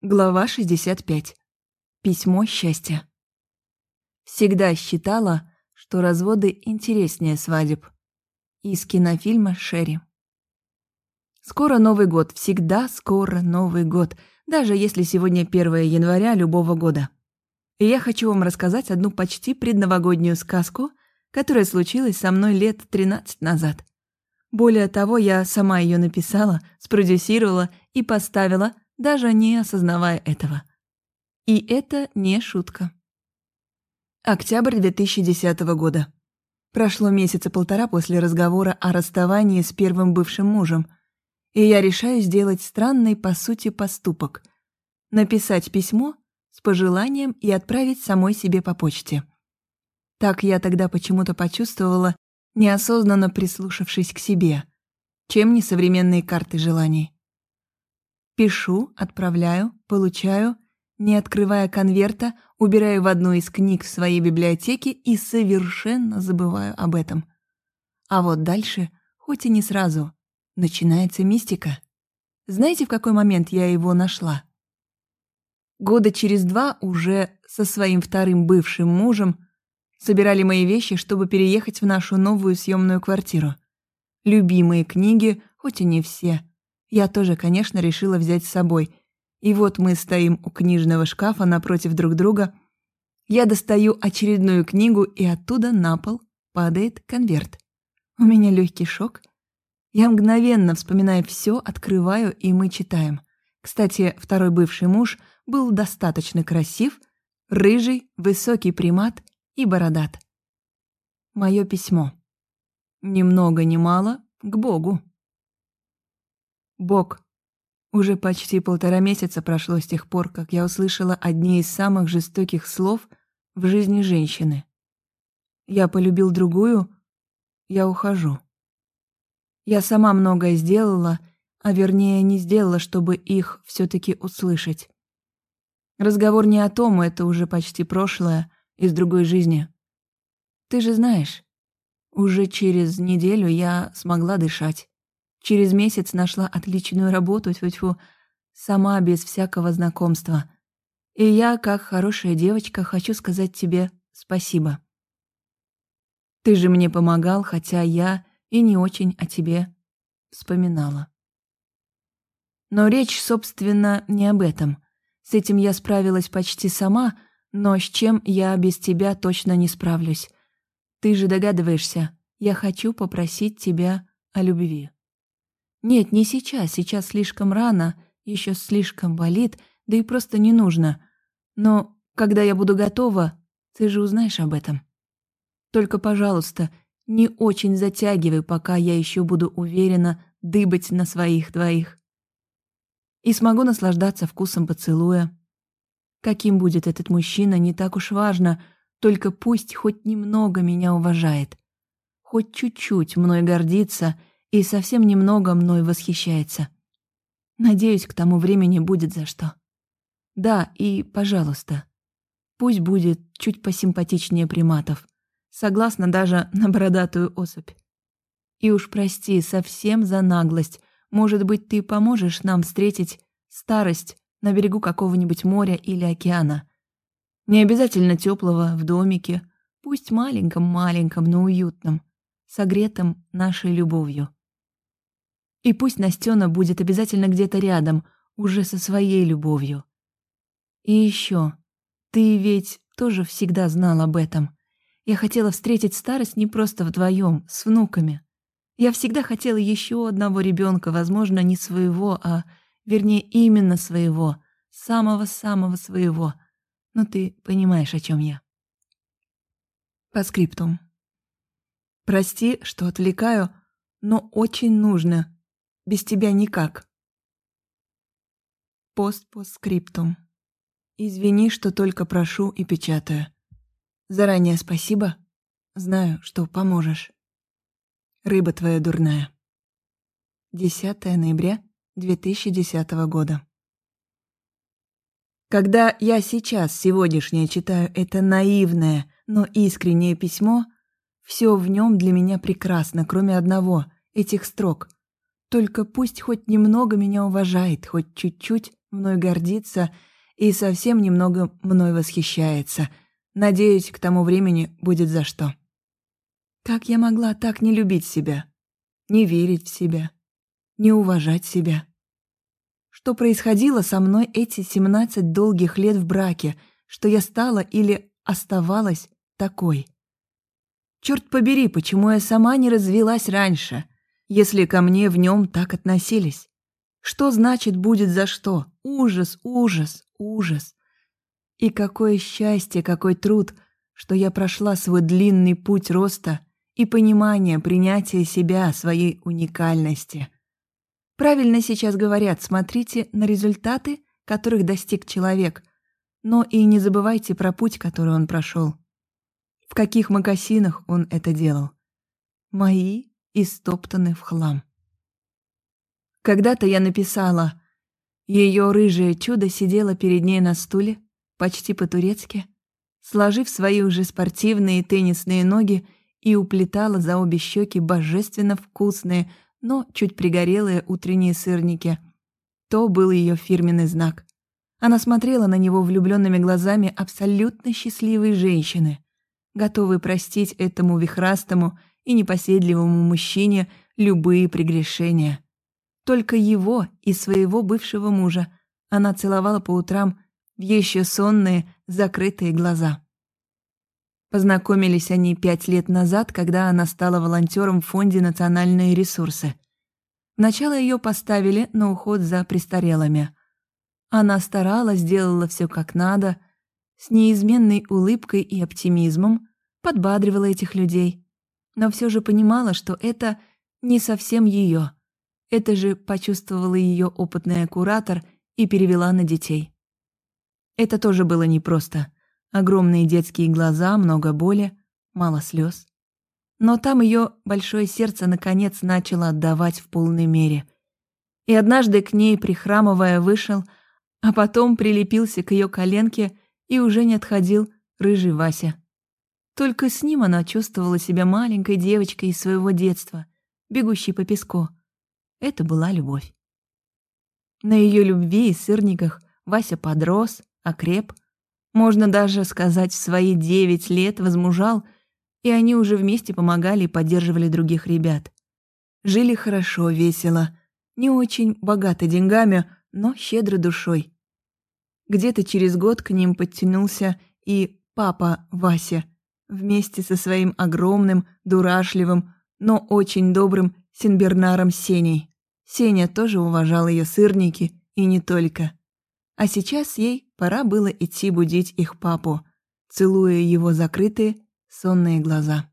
Глава 65. Письмо счастья. Всегда считала, что разводы интереснее свадеб. Из кинофильма «Шерри». Скоро Новый год, всегда скоро Новый год, даже если сегодня 1 января любого года. И я хочу вам рассказать одну почти предновогоднюю сказку, которая случилась со мной лет 13 назад. Более того, я сама ее написала, спродюсировала и поставила – даже не осознавая этого. И это не шутка. Октябрь 2010 года. Прошло месяца полтора после разговора о расставании с первым бывшим мужем, и я решаю сделать странный, по сути, поступок. Написать письмо с пожеланием и отправить самой себе по почте. Так я тогда почему-то почувствовала, неосознанно прислушавшись к себе. Чем не современные карты желаний? Пишу, отправляю, получаю, не открывая конверта, убираю в одну из книг в своей библиотеке и совершенно забываю об этом. А вот дальше, хоть и не сразу, начинается мистика. Знаете, в какой момент я его нашла? Года через два уже со своим вторым бывшим мужем собирали мои вещи, чтобы переехать в нашу новую съемную квартиру. Любимые книги, хоть и не все, я тоже, конечно, решила взять с собой. И вот мы стоим у книжного шкафа напротив друг друга. Я достаю очередную книгу, и оттуда на пол падает конверт. У меня легкий шок. Я мгновенно, вспоминая все, открываю, и мы читаем. Кстати, второй бывший муж был достаточно красив, рыжий, высокий примат и бородат. Мое письмо. Ни много ни мало к Богу. Бог. Уже почти полтора месяца прошло с тех пор, как я услышала одни из самых жестоких слов в жизни женщины. Я полюбил другую, я ухожу. Я сама многое сделала, а вернее не сделала, чтобы их все таки услышать. Разговор не о том, это уже почти прошлое, из другой жизни. Ты же знаешь, уже через неделю я смогла дышать. Через месяц нашла отличную работу, тьфу -тьфу, сама без всякого знакомства. И я, как хорошая девочка, хочу сказать тебе спасибо. Ты же мне помогал, хотя я и не очень о тебе вспоминала. Но речь, собственно, не об этом. С этим я справилась почти сама, но с чем я без тебя точно не справлюсь. Ты же догадываешься, я хочу попросить тебя о любви. Нет, не сейчас, сейчас слишком рано, еще слишком болит, да и просто не нужно. Но когда я буду готова, ты же узнаешь об этом. Только, пожалуйста, не очень затягивай, пока я еще буду уверена дыбать на своих двоих. И смогу наслаждаться вкусом поцелуя. Каким будет этот мужчина, не так уж важно, только пусть хоть немного меня уважает. Хоть чуть-чуть мной гордится и совсем немного мной восхищается. Надеюсь, к тому времени будет за что. Да, и, пожалуйста, пусть будет чуть посимпатичнее приматов. Согласна даже на бородатую особь. И уж прости, совсем за наглость. Может быть, ты поможешь нам встретить старость на берегу какого-нибудь моря или океана. Не обязательно теплого в домике, пусть маленьком-маленьком, но уютном, согретом нашей любовью. И пусть Настена будет обязательно где-то рядом, уже со своей любовью. И еще, ты ведь тоже всегда знал об этом. Я хотела встретить старость не просто вдвоем, с внуками. Я всегда хотела еще одного ребенка, возможно, не своего, а, вернее, именно своего, самого-самого своего. Но ты понимаешь, о чем я. По скриптум. Прости, что отвлекаю, но очень нужно. Без тебя никак. Постпоскриптум. Извини, что только прошу и печатаю. Заранее спасибо. Знаю, что поможешь. Рыба твоя дурная. 10 ноября 2010 года. Когда я сейчас, сегодняшнее, читаю это наивное, но искреннее письмо, все в нем для меня прекрасно, кроме одного, этих строк — только пусть хоть немного меня уважает, хоть чуть-чуть мной гордится и совсем немного мной восхищается. Надеюсь, к тому времени будет за что. Как я могла так не любить себя, не верить в себя, не уважать себя? Что происходило со мной эти 17 долгих лет в браке, что я стала или оставалась такой? Черт побери, почему я сама не развелась раньше, если ко мне в нем так относились? Что значит будет за что? Ужас, ужас, ужас. И какое счастье, какой труд, что я прошла свой длинный путь роста и понимания, принятия себя, своей уникальности. Правильно сейчас говорят, смотрите на результаты, которых достиг человек, но и не забывайте про путь, который он прошел. В каких мокасинах он это делал? Мои истоптаны в хлам. Когда-то я написала ее рыжее чудо сидело перед ней на стуле, почти по-турецки, сложив свои уже спортивные теннисные ноги и уплетала за обе щеки божественно вкусные, но чуть пригорелые утренние сырники. То был ее фирменный знак. Она смотрела на него влюбленными глазами абсолютно счастливой женщины, готовой простить этому вихрастому и непоседливому мужчине любые прегрешения. Только его и своего бывшего мужа она целовала по утрам в еще сонные, закрытые глаза. Познакомились они пять лет назад, когда она стала волонтером в Фонде «Национальные ресурсы». Сначала ее поставили на уход за престарелыми. Она старалась, сделала все как надо, с неизменной улыбкой и оптимизмом подбадривала этих людей, но все же понимала, что это не совсем ее. Это же почувствовала ее опытная куратор и перевела на детей. Это тоже было непросто. Огромные детские глаза, много боли, мало слез. Но там ее большое сердце наконец начало отдавать в полной мере. И однажды к ней, прихрамывая, вышел, а потом прилепился к ее коленке и уже не отходил рыжий Вася. Только с ним она чувствовала себя маленькой девочкой из своего детства, бегущей по песку. Это была любовь. На ее любви и сырниках Вася подрос, окреп. Можно даже сказать, в свои девять лет возмужал, и они уже вместе помогали и поддерживали других ребят. Жили хорошо, весело, не очень богато деньгами, но щедро душой. Где-то через год к ним подтянулся и папа Вася, вместе со своим огромным, дурашливым, но очень добрым Синбернаром Сеней. Сеня тоже уважал ее сырники, и не только. А сейчас ей пора было идти будить их папу, целуя его закрытые, сонные глаза.